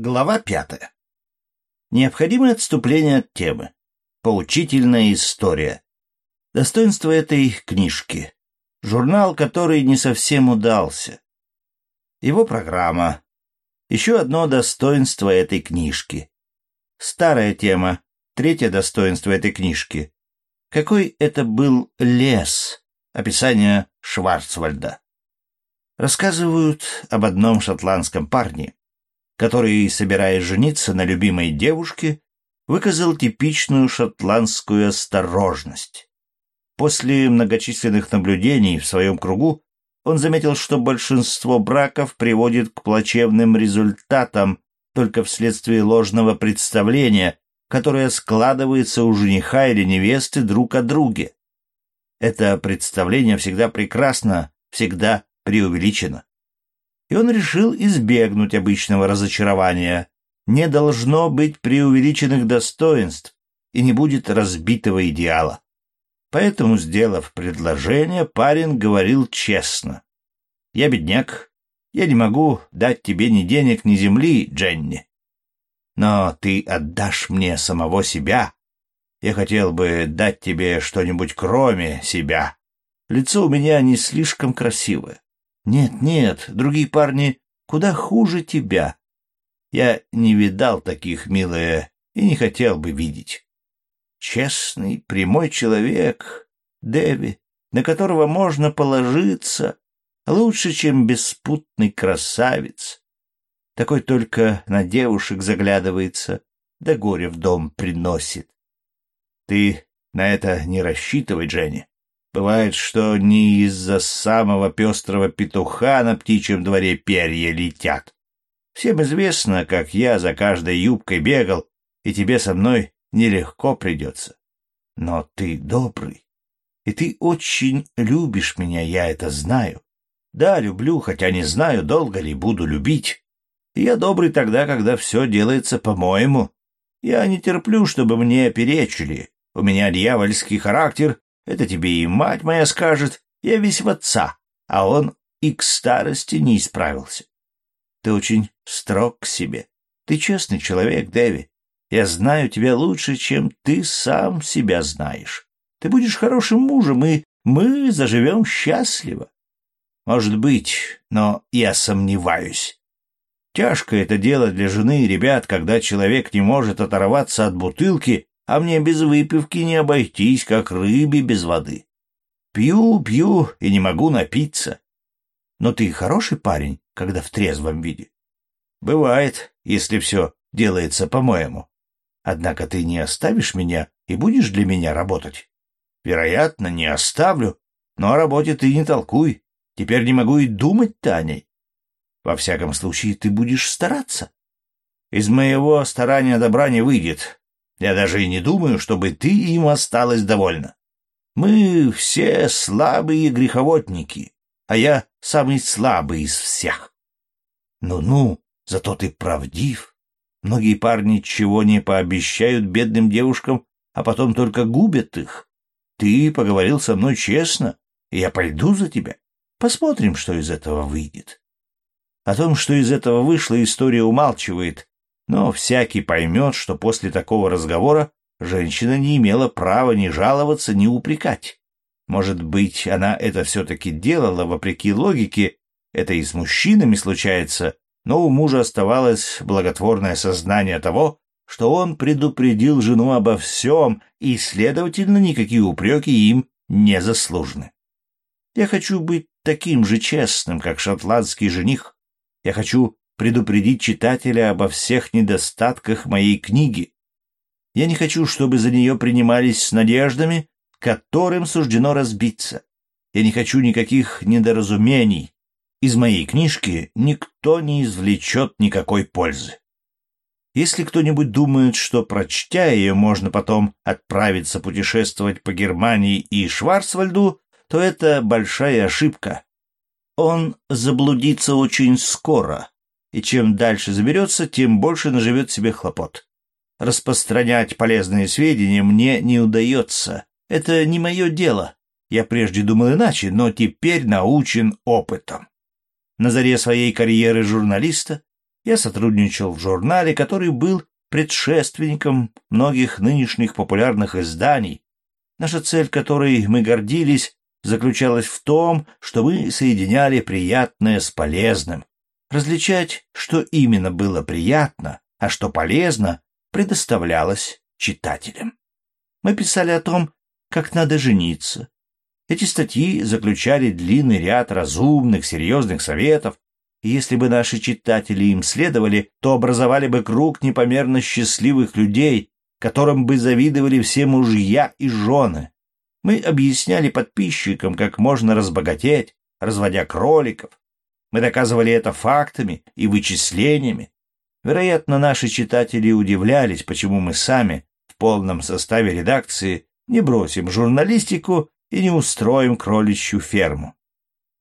Глава пятая. Необходимое отступление от темы. Поучительная история. Достоинство этой книжки. Журнал, который не совсем удался. Его программа. Еще одно достоинство этой книжки. Старая тема. Третье достоинство этой книжки. Какой это был лес. Описание Шварцвальда. Рассказывают об одном шотландском парне, который, собираясь жениться на любимой девушке, выказал типичную шотландскую осторожность. После многочисленных наблюдений в своем кругу он заметил, что большинство браков приводит к плачевным результатам только вследствие ложного представления, которое складывается у жениха или невесты друг о друге. Это представление всегда прекрасно, всегда преувеличено и он решил избегнуть обычного разочарования. Не должно быть преувеличенных достоинств и не будет разбитого идеала. Поэтому, сделав предложение, парень говорил честно. «Я бедняк. Я не могу дать тебе ни денег, ни земли, Дженни. Но ты отдашь мне самого себя. Я хотел бы дать тебе что-нибудь кроме себя. Лицо у меня не слишком красивое. Нет, нет, другие парни куда хуже тебя. Я не видал таких, милая, и не хотел бы видеть. Честный, прямой человек, Дэви, на которого можно положиться, лучше, чем беспутный красавец. Такой только на девушек заглядывается, да горе в дом приносит. Ты на это не рассчитывай, Дженни. Бывает, что не из-за самого пестрого петуха на птичьем дворе перья летят. Всем известно, как я за каждой юбкой бегал, и тебе со мной нелегко придется. Но ты добрый, и ты очень любишь меня, я это знаю. Да, люблю, хотя не знаю, долго ли буду любить. Я добрый тогда, когда все делается по-моему. Я не терплю, чтобы мне перечили. У меня дьявольский характер, это тебе и мать моя скажет. Я весь в отца, а он и к старости не исправился. Ты очень строг к себе. Ты честный человек, Дэви. Я знаю тебя лучше, чем ты сам себя знаешь. Ты будешь хорошим мужем, и мы заживем счастливо. Может быть, но я сомневаюсь. Тяжко это дело для жены и ребят, когда человек не может оторваться от бутылки а мне без выпивки не обойтись, как рыбе без воды. Пью, пью и не могу напиться. Но ты хороший парень, когда в трезвом виде. Бывает, если все делается по-моему. Однако ты не оставишь меня и будешь для меня работать. Вероятно, не оставлю, но о работе ты не толкуй. Теперь не могу и думать-то о ней. Во всяком случае, ты будешь стараться. Из моего старания добра не выйдет, я даже и не думаю, чтобы ты им осталась довольна. Мы все слабые греховодники, а я самый слабый из всех. Ну-ну, зато ты правдив. Многие парни чего не пообещают бедным девушкам, а потом только губят их. Ты поговорил со мной честно, и я пойду за тебя. Посмотрим, что из этого выйдет. О том, что из этого вышло, история умалчивает, но всякий поймет, что после такого разговора женщина не имела права ни жаловаться, ни упрекать. Может быть, она это все-таки делала вопреки логике, это и с мужчинами случается, но у мужа оставалось благотворное сознание того, что он предупредил жену обо всем, и, следовательно, никакие упреки им не заслужены. Я хочу быть таким же честным, как шотландский жених. Я хочу предупредить читателя обо всех недостатках моей книги. Я не хочу, чтобы за нее принимались с надеждами, которым суждено разбиться. Я не хочу никаких недоразумений. Из моей книжки никто не извлечет никакой пользы. Если кто-нибудь думает, что, прочтя ее, можно потом отправиться путешествовать по Германии и Шварцвальду, то это большая ошибка. Он заблудится очень скоро, и чем дальше заберется, тем больше наживет себе хлопот. Распространять полезные сведения мне не удается. Это не мое дело. Я прежде думал иначе, но теперь научен опытом. На заре своей карьеры журналиста Я сотрудничал в журнале, который был предшественником многих нынешних популярных изданий, наша цель, которой мы гордились, заключалась в том, что мы соединяли приятное с полезным. Различать, что именно было приятно, а что полезно, предоставлялось читателям. Мы писали о том, как надо жениться. Эти статьи заключали длинный ряд разумных, серьезных советов, и если бы наши читатели им следовали, то образовали бы круг непомерно счастливых людей, которым бы завидовали все мужья и жены. Мы объясняли подписчикам, как можно разбогатеть, разводя кроликов. Мы доказывали это фактами и вычислениями. Вероятно, наши читатели удивлялись, почему мы сами в полном составе редакции не бросим журналистику и не устроим кроличью ферму.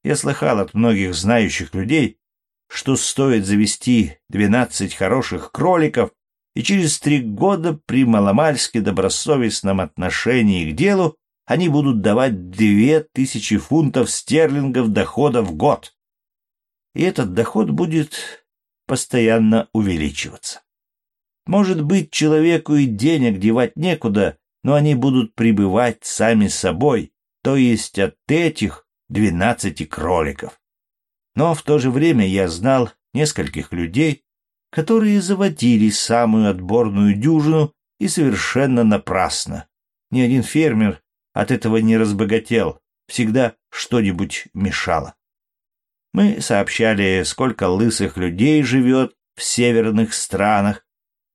Я слыхал от многих знающих людей, что стоит завести двенадцать хороших кроликов, и через три года при маломальски добросовестном отношении к делу они будут давать две тысячи фунтов стерлингов дохода в год. И этот доход будет постоянно увеличиваться. Может быть, человеку и денег девать некуда, но они будут прибывать сами собой, то есть от этих двенадцати кроликов. Но в то же время я знал нескольких людей, которые заводили самую отборную дюжину и совершенно напрасно. Ни один фермер от этого не разбогател, всегда что-нибудь мешало. Мы сообщали, сколько лысых людей живет в северных странах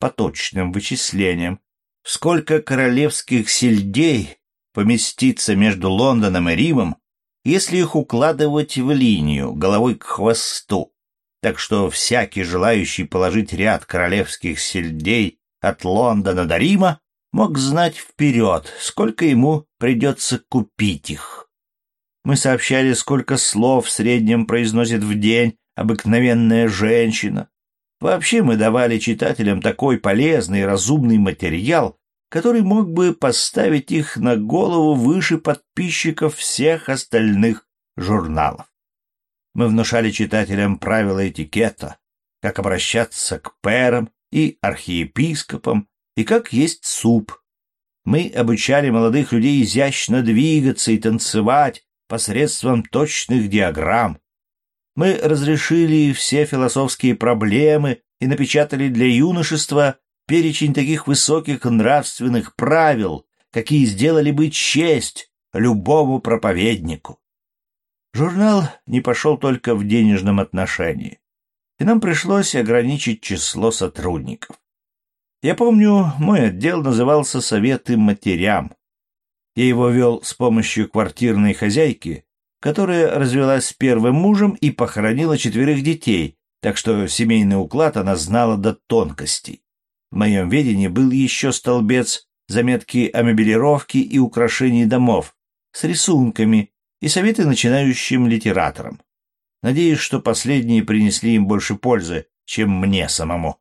по точным вычислениям, сколько королевских сельдей поместится между Лондоном и Римом, если их укладывать в линию, головой к хвосту. Так что всякий, желающий положить ряд королевских сельдей от Лондона до Рима, мог знать вперед, сколько ему придется купить их. Мы сообщали, сколько слов в среднем произносит в день обыкновенная женщина. Вообще мы давали читателям такой полезный и разумный материал, который мог бы поставить их на голову выше подписчиков всех остальных журналов. Мы внушали читателям правила этикета, как обращаться к пэрам и архиепископам, и как есть суп. Мы обучали молодых людей изящно двигаться и танцевать посредством точных диаграмм. Мы разрешили все философские проблемы и напечатали для юношества перечень таких высоких нравственных правил, какие сделали бы честь любому проповеднику. Журнал не пошел только в денежном отношении, и нам пришлось ограничить число сотрудников. Я помню, мой отдел назывался «Советы матерям». Я его вел с помощью квартирной хозяйки, которая развелась с первым мужем и похоронила четверых детей, так что семейный уклад она знала до тонкостей. В моем ведении был еще столбец заметки о мебелировке и украшении домов с рисунками и советы начинающим литераторам. Надеюсь, что последние принесли им больше пользы, чем мне самому.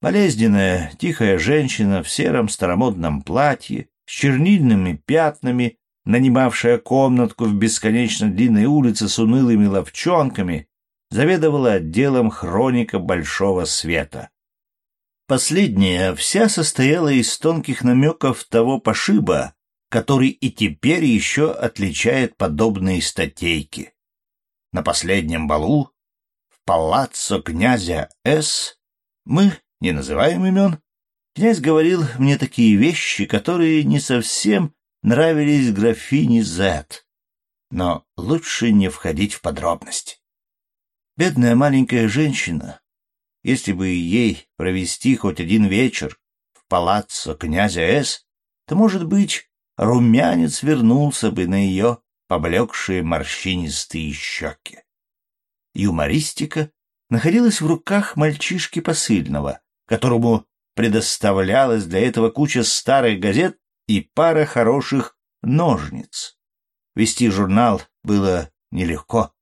Болезненная, тихая женщина в сером старомодном платье, с чернильными пятнами, нанимавшая комнатку в бесконечно длинной улице с унылыми ловчонками, заведовала отделом хроника Большого Света. Последняя вся состояла из тонких намеков того пошиба, который и теперь еще отличает подобные статейки. На последнем балу в палаццо князя С мы не называем имен, князь говорил мне такие вещи, которые не совсем нравились графине Зет, но лучше не входить в подробности. Бедная маленькая женщина, если бы ей провести хоть один вечер в палаццо князя С, то, может быть, румянец вернулся бы на ее поблекшие морщинистые щеки. Юмористика находилась в руках мальчишки посыльного, которому предоставлялась для этого куча старых газет и пара хороших ножниц. Вести журнал было нелегко.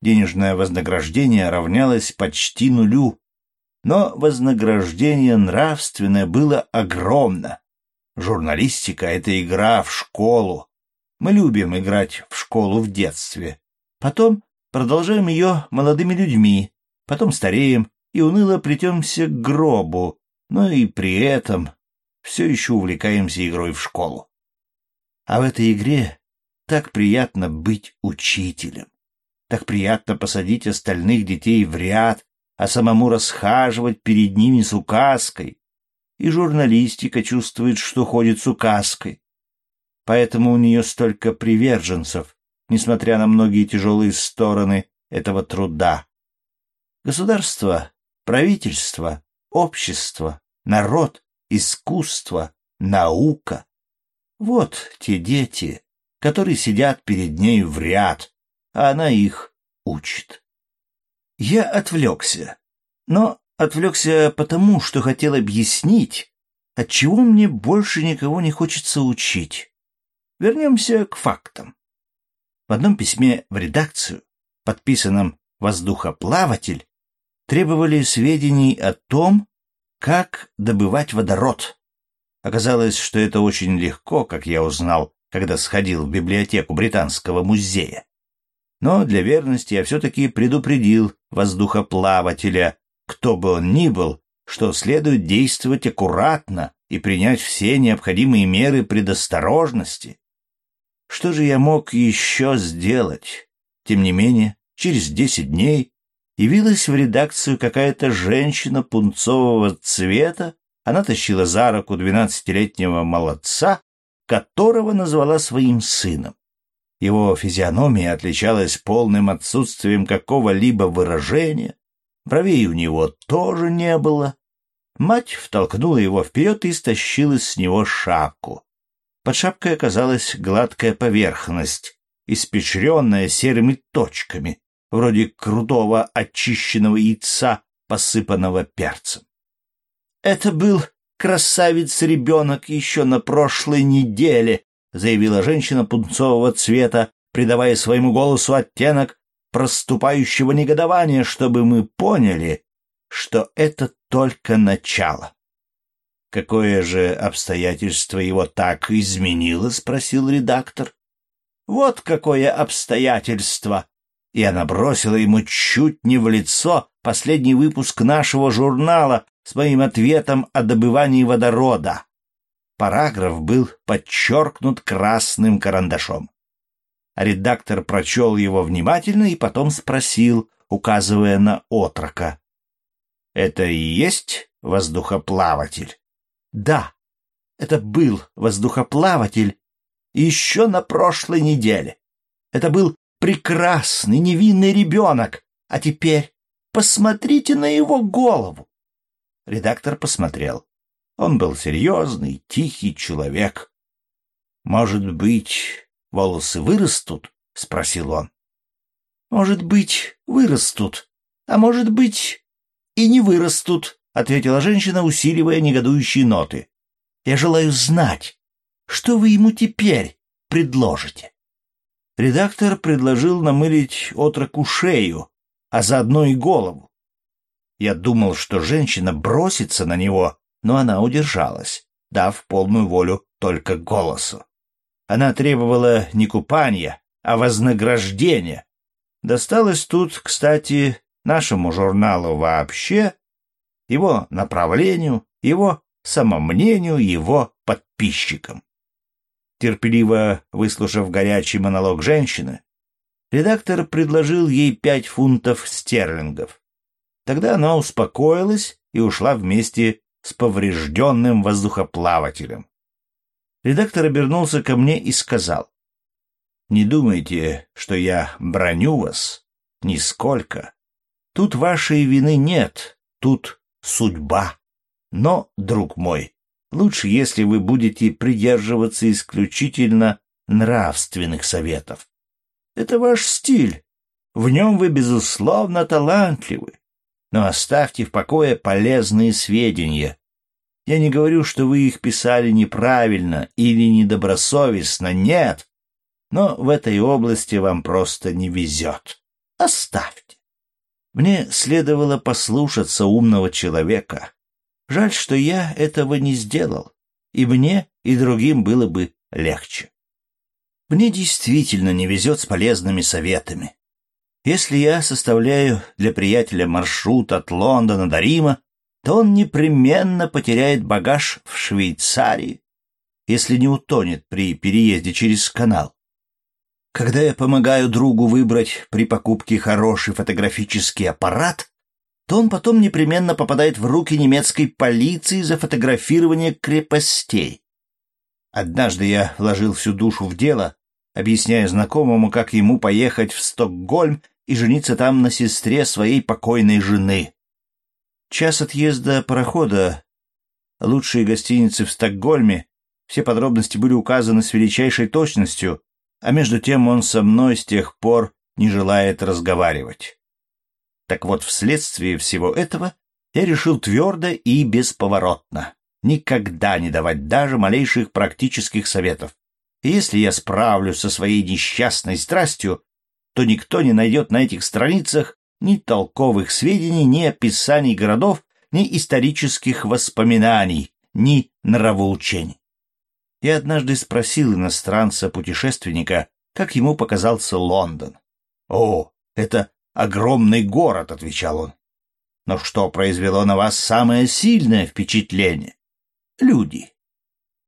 Денежное вознаграждение равнялось почти нулю, но вознаграждение нравственное было огромно. Журналистика — это игра в школу. Мы любим играть в школу в детстве. Потом продолжаем ее молодыми людьми, потом стареем и уныло плетемся к гробу, но и при этом все еще увлекаемся игрой в школу. А в этой игре так приятно быть учителем. Так приятно посадить остальных детей в ряд, а самому расхаживать перед ними с указкой. И журналистика чувствует, что ходит с указкой. Поэтому у нее столько приверженцев, несмотря на многие тяжелые стороны этого труда. Государство, правительство, общество, народ, искусство, наука. Вот те дети, которые сидят перед ней в ряд, а она их учит. Я отвлекся, но отвлекся потому, что хотел объяснить, отчего мне больше никого не хочется учить. Вернемся к фактам. В одном письме в редакцию, подписанном «Воздухоплаватель», требовали сведений о том, как добывать водород. Оказалось, что это очень легко, как я узнал, когда сходил в библиотеку Британского музея. Но для верности я все-таки предупредил воздухоплавателя, кто бы он ни был, что следует действовать аккуратно и принять все необходимые меры предосторожности. Что же я мог еще сделать? Тем не менее, через десять дней явилась в редакцию какая-то женщина пунцового цвета, она тащила за руку двенадцатилетнего молодца, которого назвала своим сыном. Его физиономия отличалась полным отсутствием какого-либо выражения, бровей у него тоже не было. Мать втолкнула его вперед и стащила с него шапку. Под шапкой оказалась гладкая поверхность, испещренная серыми точками, вроде крутого очищенного яйца, посыпанного перцем. Это был красавец-ребенок еще на прошлой неделе, заявила женщина пунцового цвета, придавая своему голосу оттенок проступающего негодования, чтобы мы поняли, что это только начало. Какое же обстоятельство его так изменило? спросил редактор. Вот какое обстоятельство. И она бросила ему чуть не в лицо последний выпуск нашего журнала с моим ответом о добывании водорода. Параграф был подчеркнут красным карандашом. Редактор прочел его внимательно и потом спросил, указывая на отрока. «Это и есть воздухоплаватель?» Да, это был воздухоплаватель еще на прошлой неделе. Это был прекрасный, невинный ребенок. А теперь посмотрите на его голову. Редактор посмотрел. Он был серьезный, тихий человек. «Может быть, волосы вырастут?» — спросил он. «Может быть, вырастут, а может быть, и не вырастут», ответила женщина, усиливая негодующие ноты. Я желаю знать, что вы ему теперь предложите. Редактор предложил намылить отроку шею, а заодно и голову. Я думал, что женщина бросится на него, но она удержалась, дав полную волю только голосу. Она требовала не купания, а вознаграждения. Досталось тут, кстати, нашему журналу вообще, его направлению, его самомнению, его подписчикам. Терпеливо выслушав горячий монолог женщины, редактор предложил ей пять фунтов стерлингов. Тогда она успокоилась и ушла вместе с поврежденным воздухоплавателем. Редактор обернулся ко мне и сказал, «Не думайте, что я броню вас. Нисколько. Тут вашей вины нет, тут судьба. Но, друг мой, лучше, если вы будете придерживаться исключительно нравственных советов. Это ваш стиль. В нем вы, безусловно, талантливы. Но оставьте в покое полезные сведения. Я не говорю, что вы их писали неправильно или недобросовестно, нет. Но в этой области вам просто не везет. Оставьте. Мне следовало послушаться умного человека. Жаль, что я этого не сделал, и мне, и другим было бы легче. Мне действительно не везет с полезными советами. Если я составляю для приятеля маршрут от Лондона до Рима, то он непременно потеряет багаж в Швейцарии, если не утонет при переезде через канал. Когда я помогаю другу выбрать при покупке хороший фотографический аппарат, то он потом непременно попадает в руки немецкой полиции за фотографирование крепостей. Однажды я вложил всю душу в дело, объясняя знакомому, как ему поехать в Стокгольм и жениться там на сестре своей покойной жены. Час отъезда парохода, лучшие гостиницы в Стокгольме, все подробности были указаны с величайшей точностью, а между тем он со мной с тех пор не желает разговаривать. Так вот, вследствие всего этого я решил твердо и бесповоротно никогда не давать даже малейших практических советов. И если я справлюсь со своей несчастной страстью, то никто не найдет на этих страницах ни толковых сведений, ни описаний городов, ни исторических воспоминаний, ни нравоучений. Я однажды спросил иностранца-путешественника, как ему показался Лондон. «О, это огромный город», — отвечал он. «Но что произвело на вас самое сильное впечатление?» «Люди».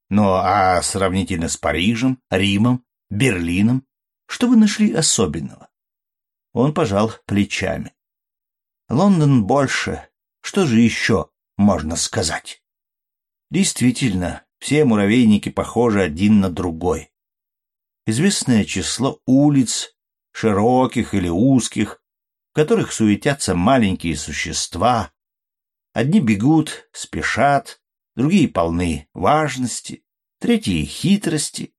«Ну, а сравнительно с Парижем, Римом, Берлином, что вы нашли особенного?» Он пожал плечами. Лондон больше. Что же еще можно сказать? Действительно, все муравейники похожи один на другой. Известное число улиц, широких или узких, в которых суетятся маленькие существа. Одни бегут, спешат, другие полны важности, третьи — хитрости,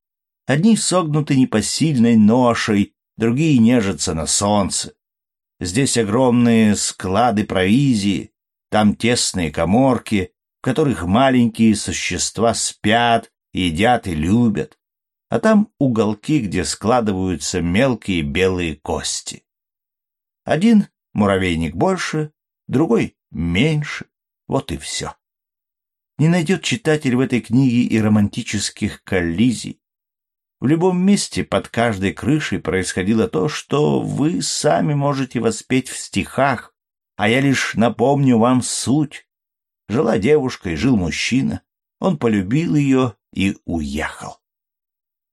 одни согнуты непосильной ношей, другие нежатся на солнце. Здесь огромные склады провизии, там тесные коморки, в которых маленькие существа спят, едят и любят, а там уголки, где складываются мелкие белые кости. Один муравейник больше, другой меньше, вот и все. Не найдет читатель в этой книге и романтических коллизий, в любом месте под каждой крышей происходило то, что вы сами можете воспеть в стихах, а я лишь напомню вам суть. Жила девушка и жил мужчина. Он полюбил ее и уехал.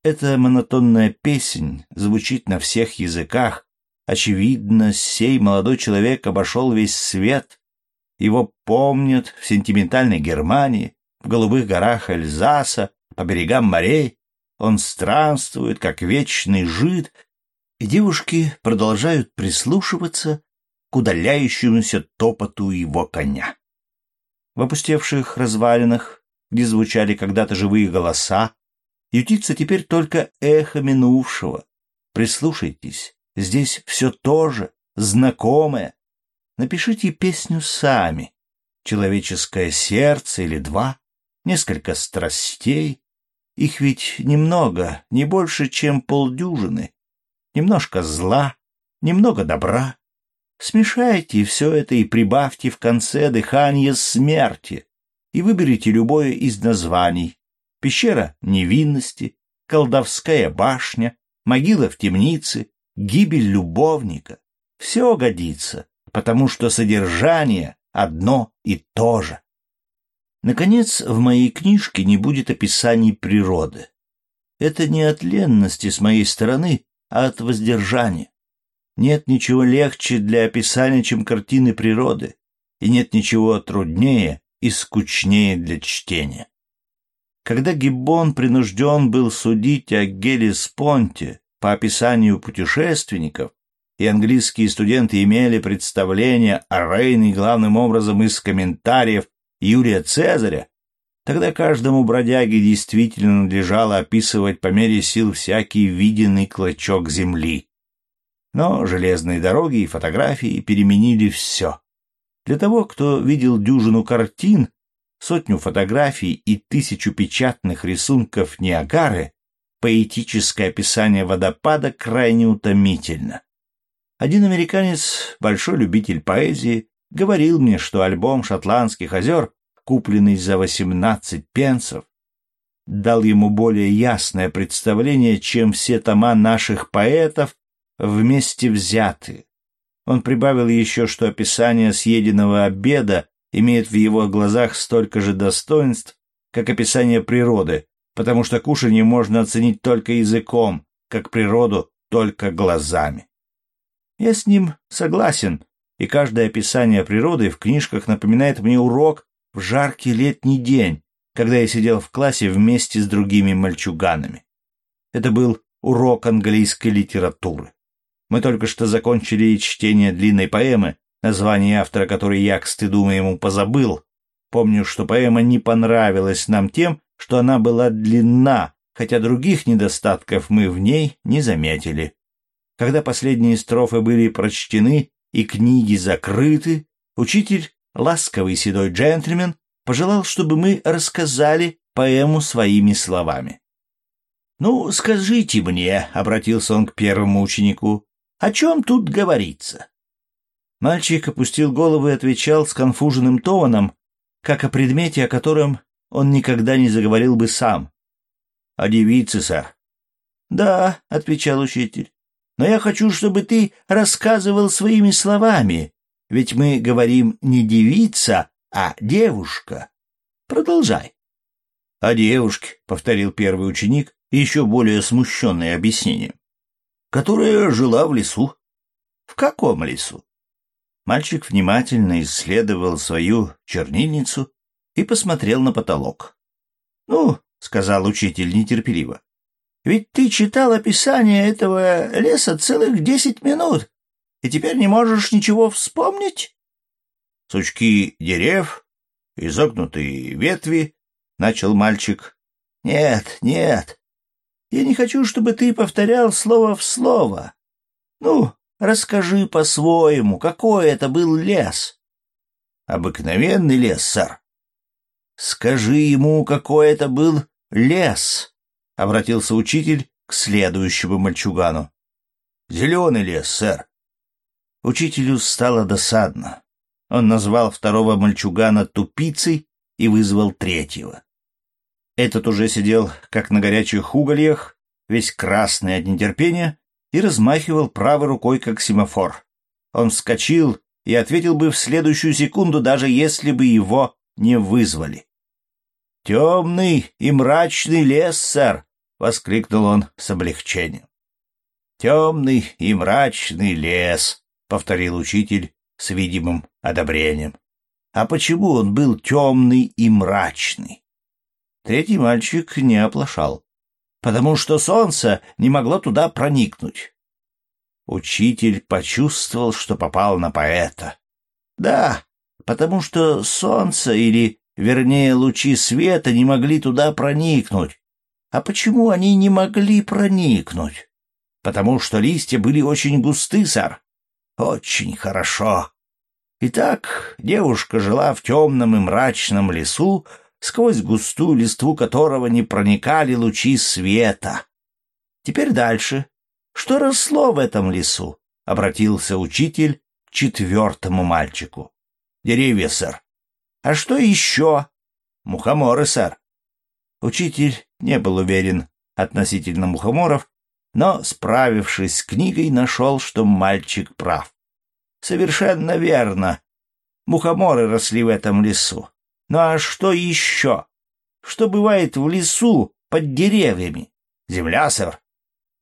Эта монотонная песнь звучит на всех языках. Очевидно, сей молодой человек обошел весь свет. Его помнят в сентиментальной Германии, в голубых горах Эльзаса, по берегам морей, он странствует, как вечный жид, и девушки продолжают прислушиваться к удаляющемуся топоту его коня. В опустевших развалинах, где звучали когда-то живые голоса, ютится теперь только эхо минувшего. Прислушайтесь, здесь все то же, знакомое. Напишите песню сами. Человеческое сердце или два, несколько страстей, их ведь немного, не больше, чем полдюжины. Немножко зла, немного добра. Смешайте все это и прибавьте в конце дыхание смерти и выберите любое из названий. Пещера невинности, колдовская башня, могила в темнице, гибель любовника. Все годится, потому что содержание одно и то же. Наконец, в моей книжке не будет описаний природы. Это не от ленности с моей стороны, а от воздержания. Нет ничего легче для описания, чем картины природы, и нет ничего труднее и скучнее для чтения. Когда Гиббон принужден был судить о Гелиспонте по описанию путешественников, и английские студенты имели представление о Рейне главным образом из комментариев Юлия Цезаря, тогда каждому бродяге действительно надлежало описывать по мере сил всякий виденный клочок земли. Но железные дороги и фотографии переменили все. Для того, кто видел дюжину картин, сотню фотографий и тысячу печатных рисунков Ниагары, поэтическое описание водопада крайне утомительно. Один американец, большой любитель поэзии, говорил мне, что альбом «Шотландских озер», купленный за 18 пенсов, дал ему более ясное представление, чем все тома наших поэтов вместе взятые. Он прибавил еще, что описание съеденного обеда имеет в его глазах столько же достоинств, как описание природы, потому что кушанье можно оценить только языком, как природу только глазами. Я с ним согласен, и каждое описание природы в книжках напоминает мне урок в жаркий летний день, когда я сидел в классе вместе с другими мальчуганами. Это был урок английской литературы. Мы только что закончили чтение длинной поэмы, название автора которой я, к стыду моему, позабыл. Помню, что поэма не понравилась нам тем, что она была длинна, хотя других недостатков мы в ней не заметили. Когда последние строфы были прочтены и книги закрыты, учитель, ласковый седой джентльмен, пожелал, чтобы мы рассказали поэму своими словами. «Ну, скажите мне», — обратился он к первому ученику, — «о чем тут говорится?» Мальчик опустил голову и отвечал с конфуженным тоном, как о предмете, о котором он никогда не заговорил бы сам. «О девице, сэр». «Да», — отвечал учитель, — «но я хочу, чтобы ты рассказывал своими словами, ведь мы говорим не девица, а девушка. Продолжай». «О девушке», — повторил первый ученик, еще более смущенное объяснение, «которая жила в лесу». «В каком лесу?» Мальчик внимательно исследовал свою чернильницу и посмотрел на потолок. «Ну, — сказал учитель нетерпеливо, — ведь ты читал описание этого леса целых десять минут, и теперь не можешь ничего вспомнить?» «Сучки дерев, изогнутые ветви», — начал мальчик. «Нет, нет, я не хочу, чтобы ты повторял слово в слово. Ну, Расскажи по-своему, какой это был лес? Обыкновенный лес, сэр. Скажи ему, какой это был лес, обратился учитель к следующему мальчугану. Зеленый лес, сэр. Учителю стало досадно. Он назвал второго мальчугана тупицей и вызвал третьего. Этот уже сидел, как на горячих угольях, весь красный от нетерпения, и размахивал правой рукой, как семафор. Он вскочил и ответил бы в следующую секунду, даже если бы его не вызвали. «Темный и мрачный лес, сэр!» — воскликнул он с облегчением. «Темный и мрачный лес», — повторил учитель с видимым одобрением. «А почему он был темный и мрачный?» Третий мальчик не оплошал потому что солнце не могло туда проникнуть. Учитель почувствовал, что попал на поэта. Да, потому что солнце или, вернее, лучи света не могли туда проникнуть. А почему они не могли проникнуть? Потому что листья были очень густы, сэр. Очень хорошо. Итак, девушка жила в темном и мрачном лесу, сквозь густую листву которого не проникали лучи света. Теперь дальше. Что росло в этом лесу? — обратился учитель к четвертому мальчику. — Деревья, сэр. — А что еще? — Мухоморы, сэр. Учитель не был уверен относительно мухоморов, но, справившись с книгой, нашел, что мальчик прав. Совершенно верно. Мухоморы росли в этом лесу. Ну а что еще? Что бывает в лесу под деревьями? Земля, сэр?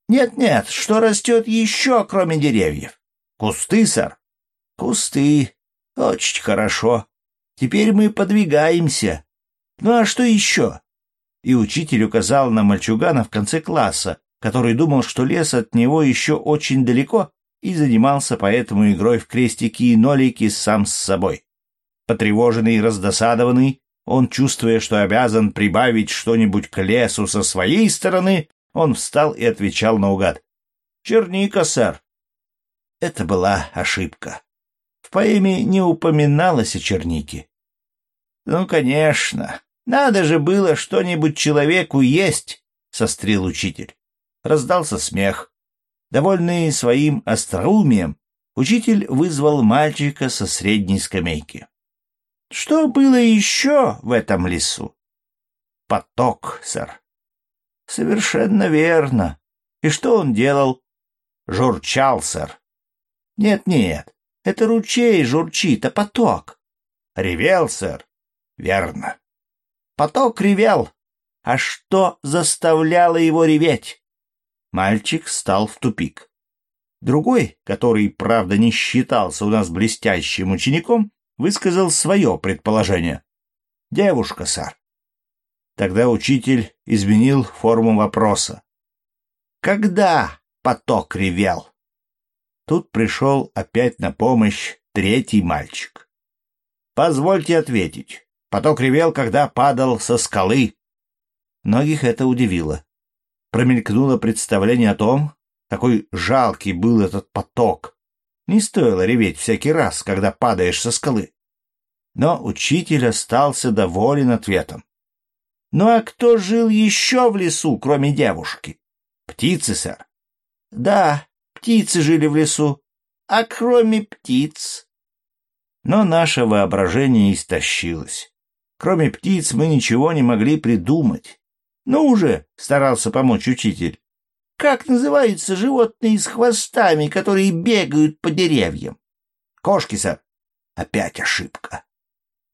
Нет-нет, что растет еще, кроме деревьев? Кусты, сэр? Кусты. Очень хорошо. Теперь мы подвигаемся. Ну а что еще? И учитель указал на мальчугана в конце класса, который думал, что лес от него еще очень далеко, и занимался поэтому игрой в крестики и нолики сам с собой. Потревоженный и раздосадованный, он, чувствуя, что обязан прибавить что-нибудь к лесу со своей стороны, он встал и отвечал наугад. «Черника, сэр». Это была ошибка. В поэме не упоминалось о чернике. «Ну, конечно. Надо же было что-нибудь человеку есть», — сострил учитель. Раздался смех. Довольный своим остроумием, учитель вызвал мальчика со средней скамейки. Что было еще в этом лесу? Поток, сэр. Совершенно верно. И что он делал? Журчал, сэр. Нет-нет. Это ручей журчит, а поток. Ревел, сэр. Верно. Поток ревел. А что заставляло его реветь? Мальчик стал в тупик. Другой, который, правда, не считался у нас блестящим учеником, высказал свое предположение. «Девушка, сэр». Тогда учитель изменил форму вопроса. «Когда поток ревел?» Тут пришел опять на помощь третий мальчик. «Позвольте ответить. Поток ревел, когда падал со скалы». Многих это удивило. Промелькнуло представление о том, какой жалкий был этот поток. Не стоило реветь всякий раз, когда падаешь со скалы. Но учитель остался доволен ответом. «Ну а кто жил еще в лесу, кроме девушки?» «Птицы, сэр». «Да, птицы жили в лесу. А кроме птиц?» Но наше воображение истощилось. Кроме птиц мы ничего не могли придумать. «Ну уже!» — старался помочь учитель. Как называются животные с хвостами, которые бегают по деревьям? Кошки, сэр. Опять ошибка.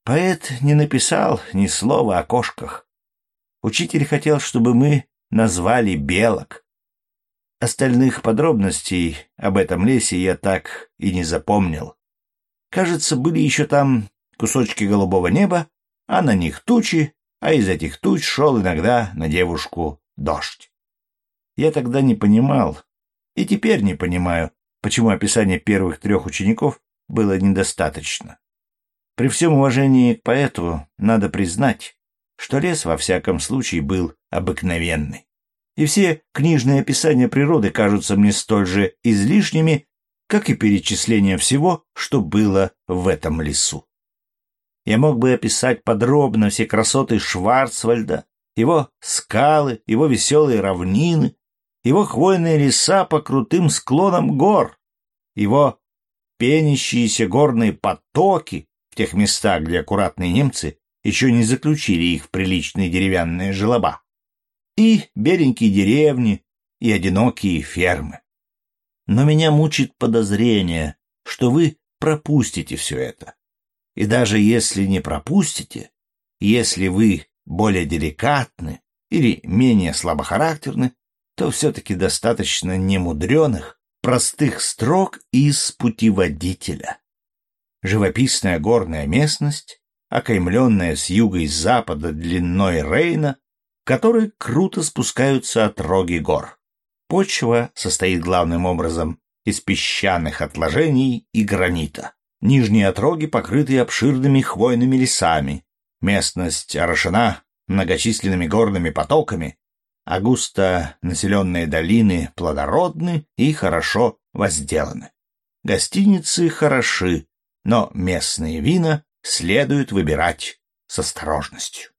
Поэт не написал ни слова о кошках. Учитель хотел, чтобы мы назвали белок. Остальных подробностей об этом лесе я так и не запомнил. Кажется, были еще там кусочки голубого неба, а на них тучи, а из этих туч шел иногда на девушку дождь. Я тогда не понимал, и теперь не понимаю, почему описание первых трех учеников было недостаточно. При всем уважении к поэту надо признать, что лес во всяком случае был обыкновенный. И все книжные описания природы кажутся мне столь же излишними, как и перечисление всего, что было в этом лесу. Я мог бы описать подробно все красоты Шварцвальда, его скалы, его веселые равнины, его хвойные леса по крутым склонам гор, его пенящиеся горные потоки в тех местах, где аккуратные немцы еще не заключили их в приличные деревянные желоба, и беленькие деревни, и одинокие фермы. Но меня мучит подозрение, что вы пропустите все это. И даже если не пропустите, если вы более деликатны или менее слабохарактерны, то все-таки достаточно немудреных, простых строк из путеводителя. Живописная горная местность, окаймленная с юга и запада длиной Рейна, в которой круто спускаются отроги гор. Почва состоит главным образом из песчаных отложений и гранита. Нижние отроги покрыты обширными хвойными лесами. Местность орошена многочисленными горными потоками, а густо населенные долины плодородны и хорошо возделаны. Гостиницы хороши, но местные вина следует выбирать с осторожностью.